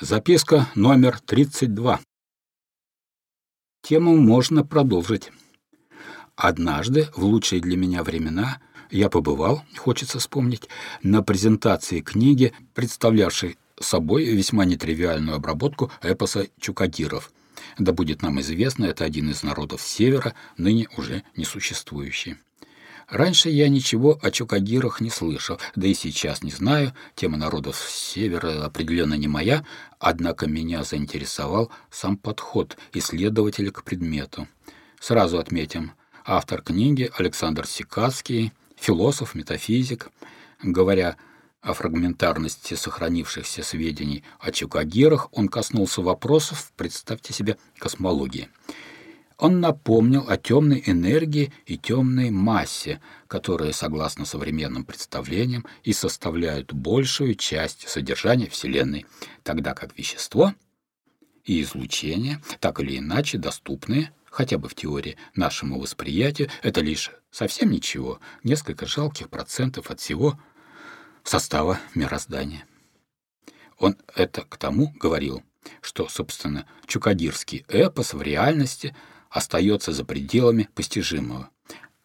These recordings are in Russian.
Записка номер 32. Тему можно продолжить. Однажды, в лучшие для меня времена, я побывал, хочется вспомнить, на презентации книги, представлявшей собой весьма нетривиальную обработку эпоса Чукагиров. Да будет нам известно, это один из народов Севера, ныне уже несуществующий. Раньше я ничего о чукагирах не слышал, да и сейчас не знаю, тема народов Севера определенно не моя, однако меня заинтересовал сам подход исследователя к предмету. Сразу отметим, автор книги Александр Сикацкий, философ, метафизик. Говоря о фрагментарности сохранившихся сведений о чукагирах, он коснулся вопросов, представьте себе, космологии – он напомнил о темной энергии и темной массе, которые, согласно современным представлениям, и составляют большую часть содержания Вселенной, тогда как вещество и излучение, так или иначе доступные, хотя бы в теории, нашему восприятию, это лишь совсем ничего, несколько жалких процентов от всего состава мироздания. Он это к тому говорил, что, собственно, чукадирский эпос в реальности – остается за пределами постижимого.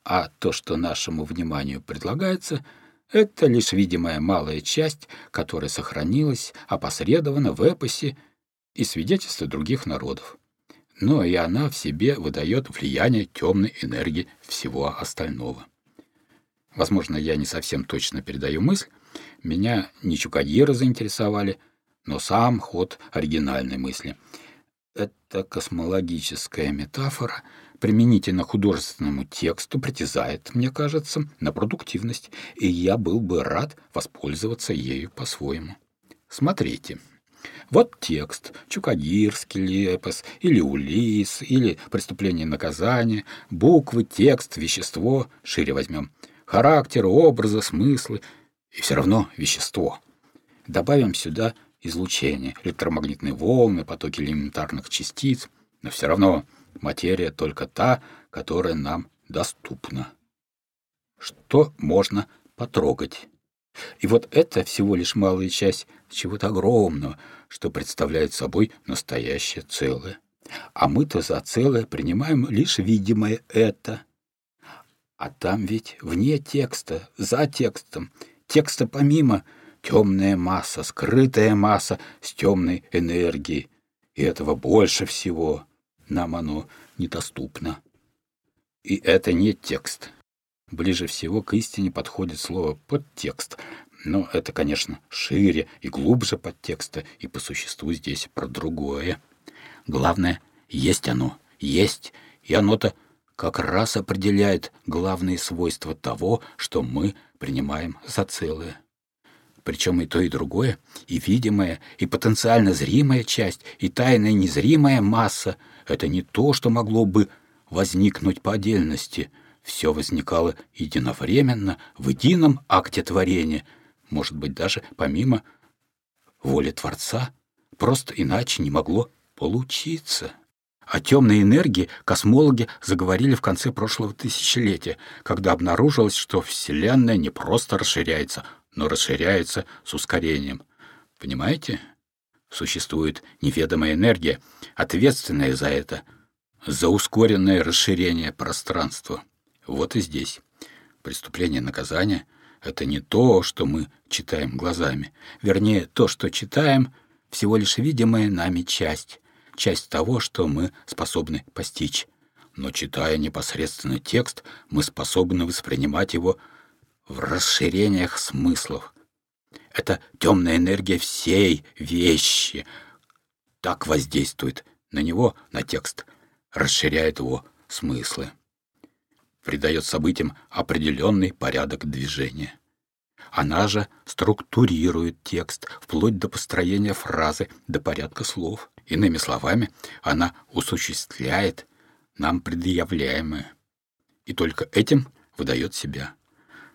А то, что нашему вниманию предлагается, это лишь видимая малая часть, которая сохранилась опосредованно в эпосе и свидетельстве других народов. Но и она в себе выдает влияние темной энергии всего остального. Возможно, я не совсем точно передаю мысль, меня не чукадиры заинтересовали, но сам ход оригинальной мысли — эта космологическая метафора применительно художественному тексту притязает, мне кажется, на продуктивность, и я был бы рад воспользоваться ею по-своему. Смотрите. Вот текст, Чукадирский лепос, или Улис, или Преступление и наказание, буквы, текст, вещество, шире возьмем, характер, образы, смыслы, и все равно вещество. Добавим сюда излучение, электромагнитные волны, потоки элементарных частиц, но все равно материя только та, которая нам доступна. Что можно потрогать? И вот это всего лишь малая часть чего-то огромного, что представляет собой настоящее целое. А мы-то за целое принимаем лишь видимое это. А там ведь вне текста, за текстом, текста помимо — темная масса, скрытая масса с темной энергией. И этого больше всего нам оно недоступно. И это не текст. Ближе всего к истине подходит слово «подтекст», но это, конечно, шире и глубже подтекста, и по существу здесь про другое. Главное, есть оно, есть, и оно-то как раз определяет главные свойства того, что мы принимаем за целое. Причем и то, и другое, и видимая, и потенциально зримая часть, и тайная незримая масса — это не то, что могло бы возникнуть по отдельности. Все возникало единовременно, в едином акте творения, может быть, даже помимо воли Творца. Просто иначе не могло получиться. О темной энергии космологи заговорили в конце прошлого тысячелетия, когда обнаружилось, что Вселенная не просто расширяется, но расширяется с ускорением. Понимаете? Существует неведомая энергия, ответственная за это, за ускоренное расширение пространства. Вот и здесь. Преступление наказания — это не то, что мы читаем глазами. Вернее, то, что читаем, всего лишь видимая нами часть, часть того, что мы способны постичь. Но читая непосредственно текст, мы способны воспринимать его в расширениях смыслов. Это темная энергия всей вещи. Так воздействует на него, на текст, расширяет его смыслы. Придает событиям определенный порядок движения. Она же структурирует текст вплоть до построения фразы, до порядка слов. Иными словами, она осуществляет нам предъявляемое. И только этим выдает себя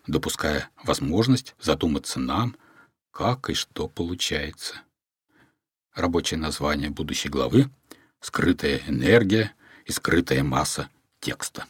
допуская возможность задуматься нам, как и что получается. Рабочее название будущей главы — «Скрытая энергия и скрытая масса текста».